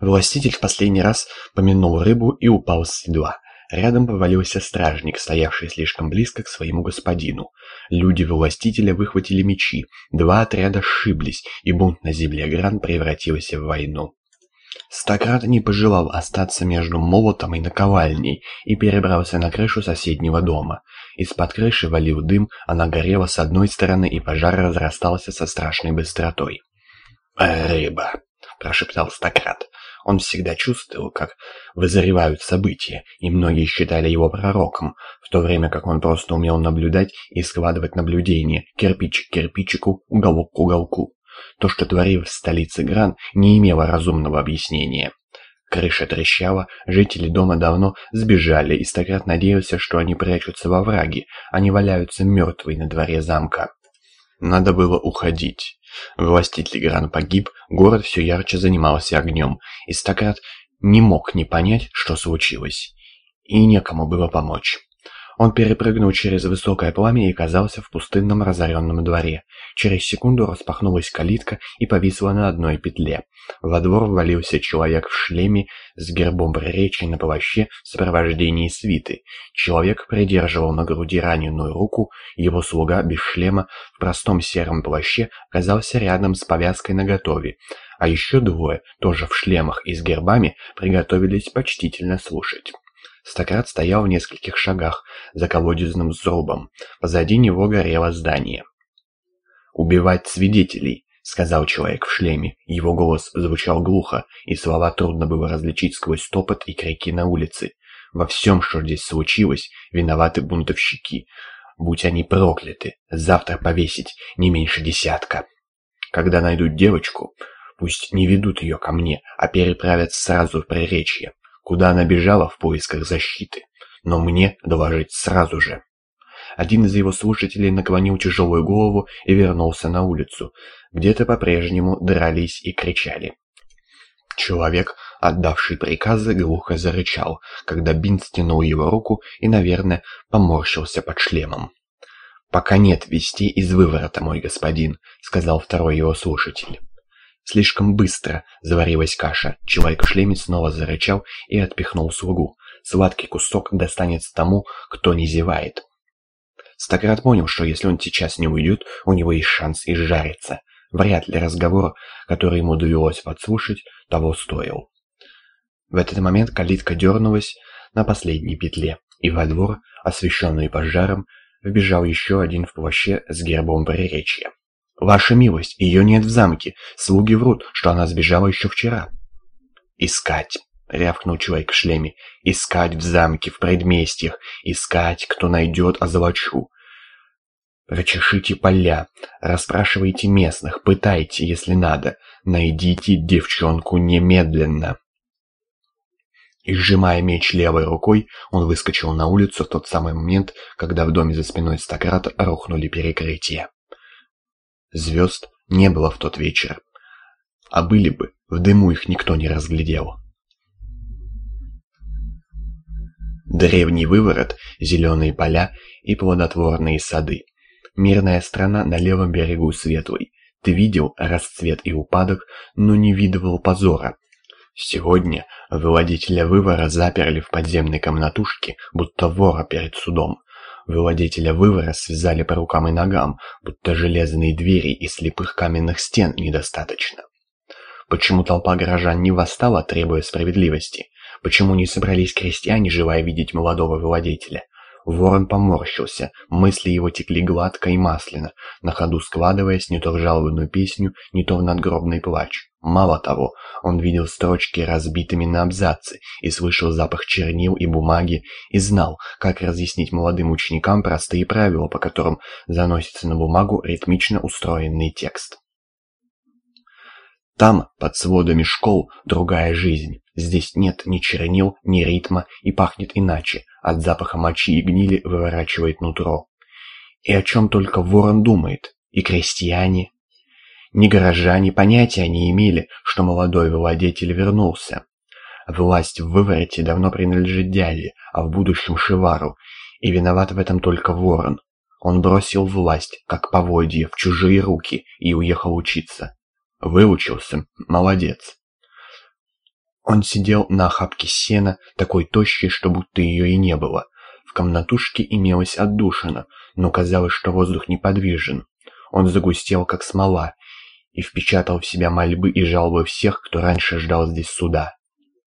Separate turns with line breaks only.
Властитель в последний раз помянул рыбу и упал с седла. Рядом повалился стражник, стоявший слишком близко к своему господину. Люди властителя выхватили мечи, два отряда сшиблись, и бунт на земле Гран превратился в войну. Стократ не пожелал остаться между молотом и наковальней и перебрался на крышу соседнего дома. Из-под крыши валил дым, она горела с одной стороны, и пожар разрастался со страшной быстротой. «Рыба!» – прошептал Стократ. Он всегда чувствовал, как вызревают события, и многие считали его пророком, в то время как он просто умел наблюдать и складывать наблюдения, кирпич к кирпичику, уголок к уголку. То, что творилось в столице Гран, не имело разумного объяснения. Крыша трещала, жители дома давно сбежали, и Стократ надеялся, что они прячутся во враге, а не валяются мертвые на дворе замка. Надо было уходить. Властитель Гран погиб, город все ярче занимался огнем, и Стократ не мог не понять, что случилось. И некому было помочь. Он перепрыгнул через высокое пламя и оказался в пустынном разоренном дворе. Через секунду распахнулась калитка и повисла на одной петле. Во двор ввалился человек в шлеме с гербом приречи на плаще в сопровождении свиты. Человек придерживал на груди раненую руку, его слуга без шлема в простом сером плаще оказался рядом с повязкой наготове. А еще двое, тоже в шлемах и с гербами, приготовились почтительно слушать. Стократ стоял в нескольких шагах за колодезным зробом. Позади него горело здание. «Убивать свидетелей», — сказал человек в шлеме. Его голос звучал глухо, и слова трудно было различить сквозь топот и крики на улице. Во всем, что здесь случилось, виноваты бунтовщики. Будь они прокляты, завтра повесить не меньше десятка. Когда найдут девочку, пусть не ведут ее ко мне, а переправят сразу в Приречье куда она бежала в поисках защиты, но мне доложить сразу же. Один из его слушателей наклонил тяжелую голову и вернулся на улицу. Где-то по-прежнему дрались и кричали. Человек, отдавший приказы, глухо зарычал, когда Бин стянул его руку и, наверное, поморщился под шлемом. «Пока нет вести из выворота, мой господин», — сказал второй его слушатель. Слишком быстро заварилась каша. Человек в шлеме снова зарычал и отпихнул слугу. Сладкий кусок достанется тому, кто не зевает. Стократ понял, что если он сейчас не уйдет, у него есть шанс изжариться. Вряд ли разговор, который ему довелось подслушать, того стоил. В этот момент калитка дернулась на последней петле, и во двор, освещенный пожаром, вбежал еще один в плаще с гербом приречья. «Ваша милость, ее нет в замке. Слуги врут, что она сбежала еще вчера». «Искать!» — рявкнул человек в шлеме. «Искать в замке, в предместьях. Искать, кто найдет, озолочу. Прочешите поля, расспрашивайте местных, пытайте, если надо. Найдите девчонку немедленно». И сжимая меч левой рукой, он выскочил на улицу в тот самый момент, когда в доме за спиной Стократа рухнули перекрытия. Звезд не было в тот вечер. А были бы, в дыму их никто не разглядел. Древний выворот, зеленые поля и плодотворные сады. Мирная страна на левом берегу светлой. Ты видел расцвет и упадок, но не видывал позора. Сегодня владетеля вывора заперли в подземной комнатушке, будто вора перед судом. Владетеля вывора связали по рукам и ногам, будто железные двери и слепых каменных стен недостаточно. Почему толпа горожан не восстала, требуя справедливости? Почему не собрались крестьяне, желая видеть молодого владетеля? Ворон поморщился, мысли его текли гладко и масляно, на ходу складываясь не то в жалобную песню, не то в надгробный плач. Мало того, он видел строчки разбитыми на абзацы и слышал запах чернил и бумаги, и знал, как разъяснить молодым ученикам простые правила, по которым заносится на бумагу ритмично устроенный текст. Там, под сводами школ, другая жизнь. Здесь нет ни чернил, ни ритма и пахнет иначе. От запаха мочи и гнили выворачивает нутро. И о чем только ворон думает. И крестьяне. Ни горожане понятия не имели, что молодой владетель вернулся. Власть в вывороте давно принадлежит дяде, а в будущем Шивару. И виноват в этом только ворон. Он бросил власть, как поводье, в чужие руки и уехал учиться. Выучился. Молодец. Он сидел на охапке сена, такой тощий, что будто ее и не было. В комнатушке имелась отдушина, но казалось, что воздух неподвижен. Он загустел, как смола, и впечатал в себя мольбы и жалобы всех, кто раньше ждал здесь суда.